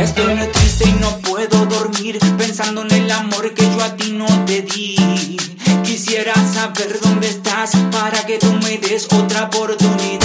Estoy re triste y no puedo dormir pensando en el amor que yo a ti no te di. Quisiera saber dónde estás para que tú me des otra oportunidad.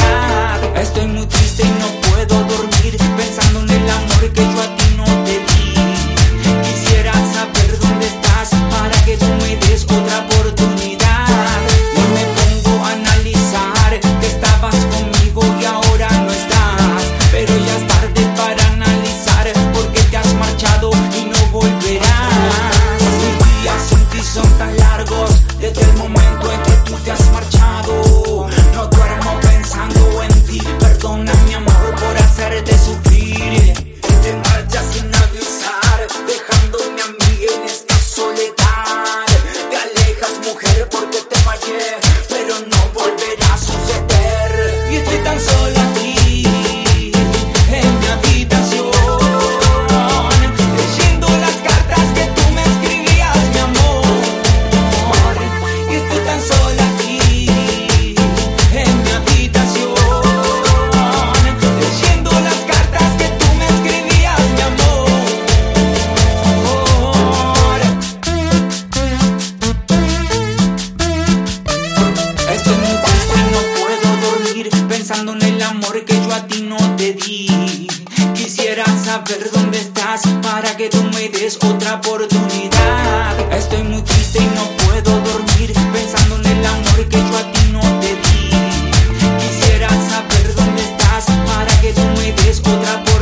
son tan largos desde el momento en que tú te has marchado. yo a ti no te di. Quisiera saber dónde estás para que tú me des otra oportunidad. Estoy muy triste y no puedo dormir pensando en el amor que yo a ti no te di. Quisiera saber dónde estás para que tú me des otra oportunidad.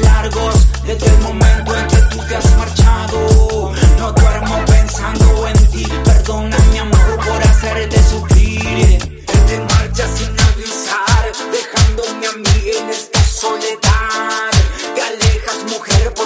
largos desde el momento en que tú te has marchado. No duermo pensando en ti, perdona mi amor por hacerte sufrir. Te marchas sin avisar, dejándome a mí en esta soledad. Te alejas, mujer, por